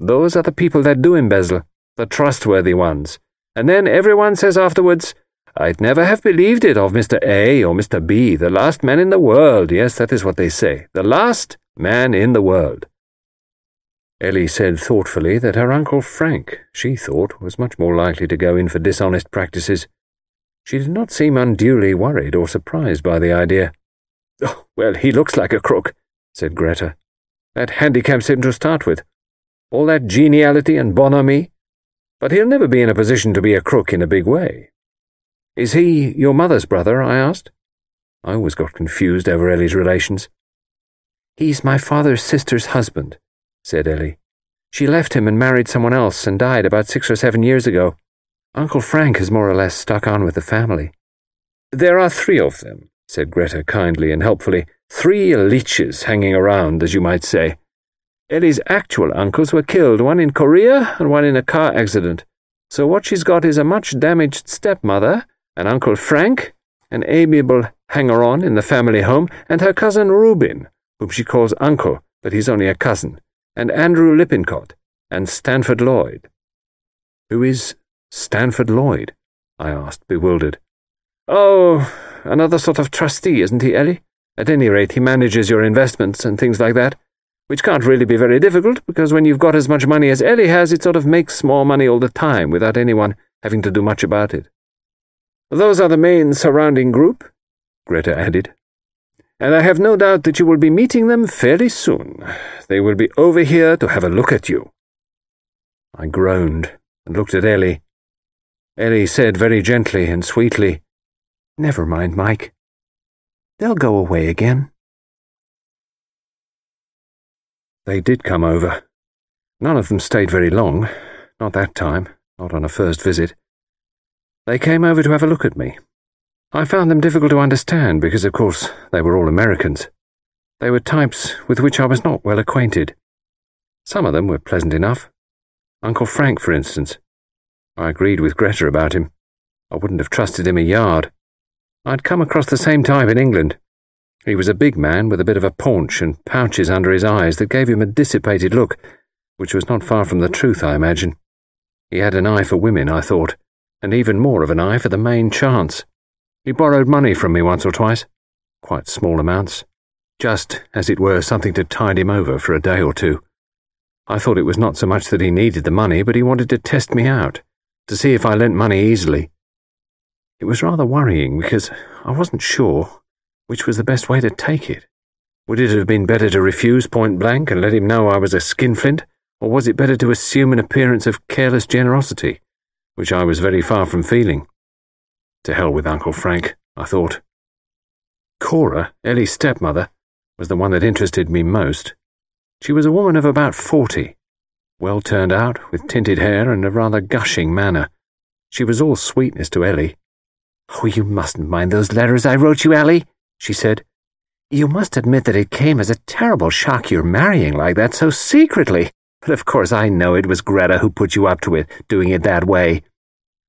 Those are the people that do embezzle, the trustworthy ones. And then everyone says afterwards, I'd never have believed it of Mr. A or Mr. B, the last man in the world. Yes, that is what they say. The last man in the world. Ellie said thoughtfully that her Uncle Frank, she thought, was much more likely to go in for dishonest practices. She did not seem unduly worried or surprised by the idea. Oh, well, he looks like a crook, said Greta. That handicaps him to start with. All that geniality and bonhomie. But he'll never be in a position to be a crook in a big way. Is he your mother's brother? I asked. I always got confused over Ellie's relations. He's my father's sister's husband, said Ellie. She left him and married someone else and died about six or seven years ago. Uncle Frank has more or less stuck on with the family. There are three of them, said Greta kindly and helpfully. Three leeches hanging around, as you might say. Ellie's actual uncles were killed, one in Korea and one in a car accident. So what she's got is a much damaged stepmother, an Uncle Frank, an amiable hanger on in the family home, and her cousin Reuben, whom she calls Uncle, but he's only a cousin, and Andrew Lippincott, and Stanford Lloyd. Who is Stanford Lloyd? I asked, bewildered. Oh, another sort of trustee, isn't he, Ellie? At any rate, he manages your investments and things like that, which can't really be very difficult, because when you've got as much money as Ellie has, it sort of makes more money all the time without anyone having to do much about it. Those are the main surrounding group, Greta added. And I have no doubt that you will be meeting them fairly soon. They will be over here to have a look at you. I groaned and looked at Ellie. Ellie said very gently and sweetly, Never mind, Mike. They'll go away again. They did come over. None of them stayed very long. Not that time, not on a first visit. They came over to have a look at me. I found them difficult to understand because, of course, they were all Americans. They were types with which I was not well acquainted. Some of them were pleasant enough. Uncle Frank, for instance. I agreed with Greta about him. I wouldn't have trusted him a yard. I'd come across the same type in England. He was a big man with a bit of a paunch and pouches under his eyes that gave him a dissipated look, which was not far from the truth, I imagine. He had an eye for women, I thought, and even more of an eye for the main chance. He borrowed money from me once or twice, quite small amounts, just, as it were, something to tide him over for a day or two. I thought it was not so much that he needed the money, but he wanted to test me out, to see if I lent money easily. It was rather worrying because I wasn't sure which was the best way to take it. Would it have been better to refuse point blank and let him know I was a skinflint, or was it better to assume an appearance of careless generosity, which I was very far from feeling? To hell with Uncle Frank, I thought. Cora, Ellie's stepmother, was the one that interested me most. She was a woman of about forty, well turned out, with tinted hair and a rather gushing manner. She was all sweetness to Ellie, Oh, you mustn't mind those letters I wrote you, Ellie, she said. You must admit that it came as a terrible shock your marrying like that so secretly. But of course I know it was Greta who put you up to it, doing it that way.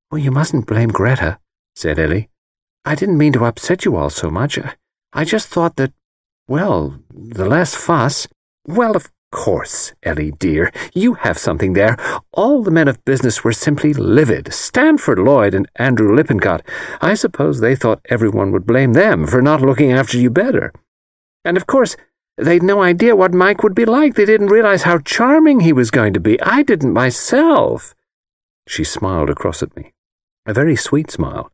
Well, you mustn't blame Greta, said Ellie. I didn't mean to upset you all so much. I just thought that, well, the less fuss. Well, of course, Ellie dear, you have something there. All the men of business were simply livid. Stanford Lloyd and Andrew Lippincott. I suppose they thought everyone would blame them for not looking after you better. And of course, they'd no idea what Mike would be like. They didn't realize how charming he was going to be. I didn't myself. She smiled across at me. A very sweet smile,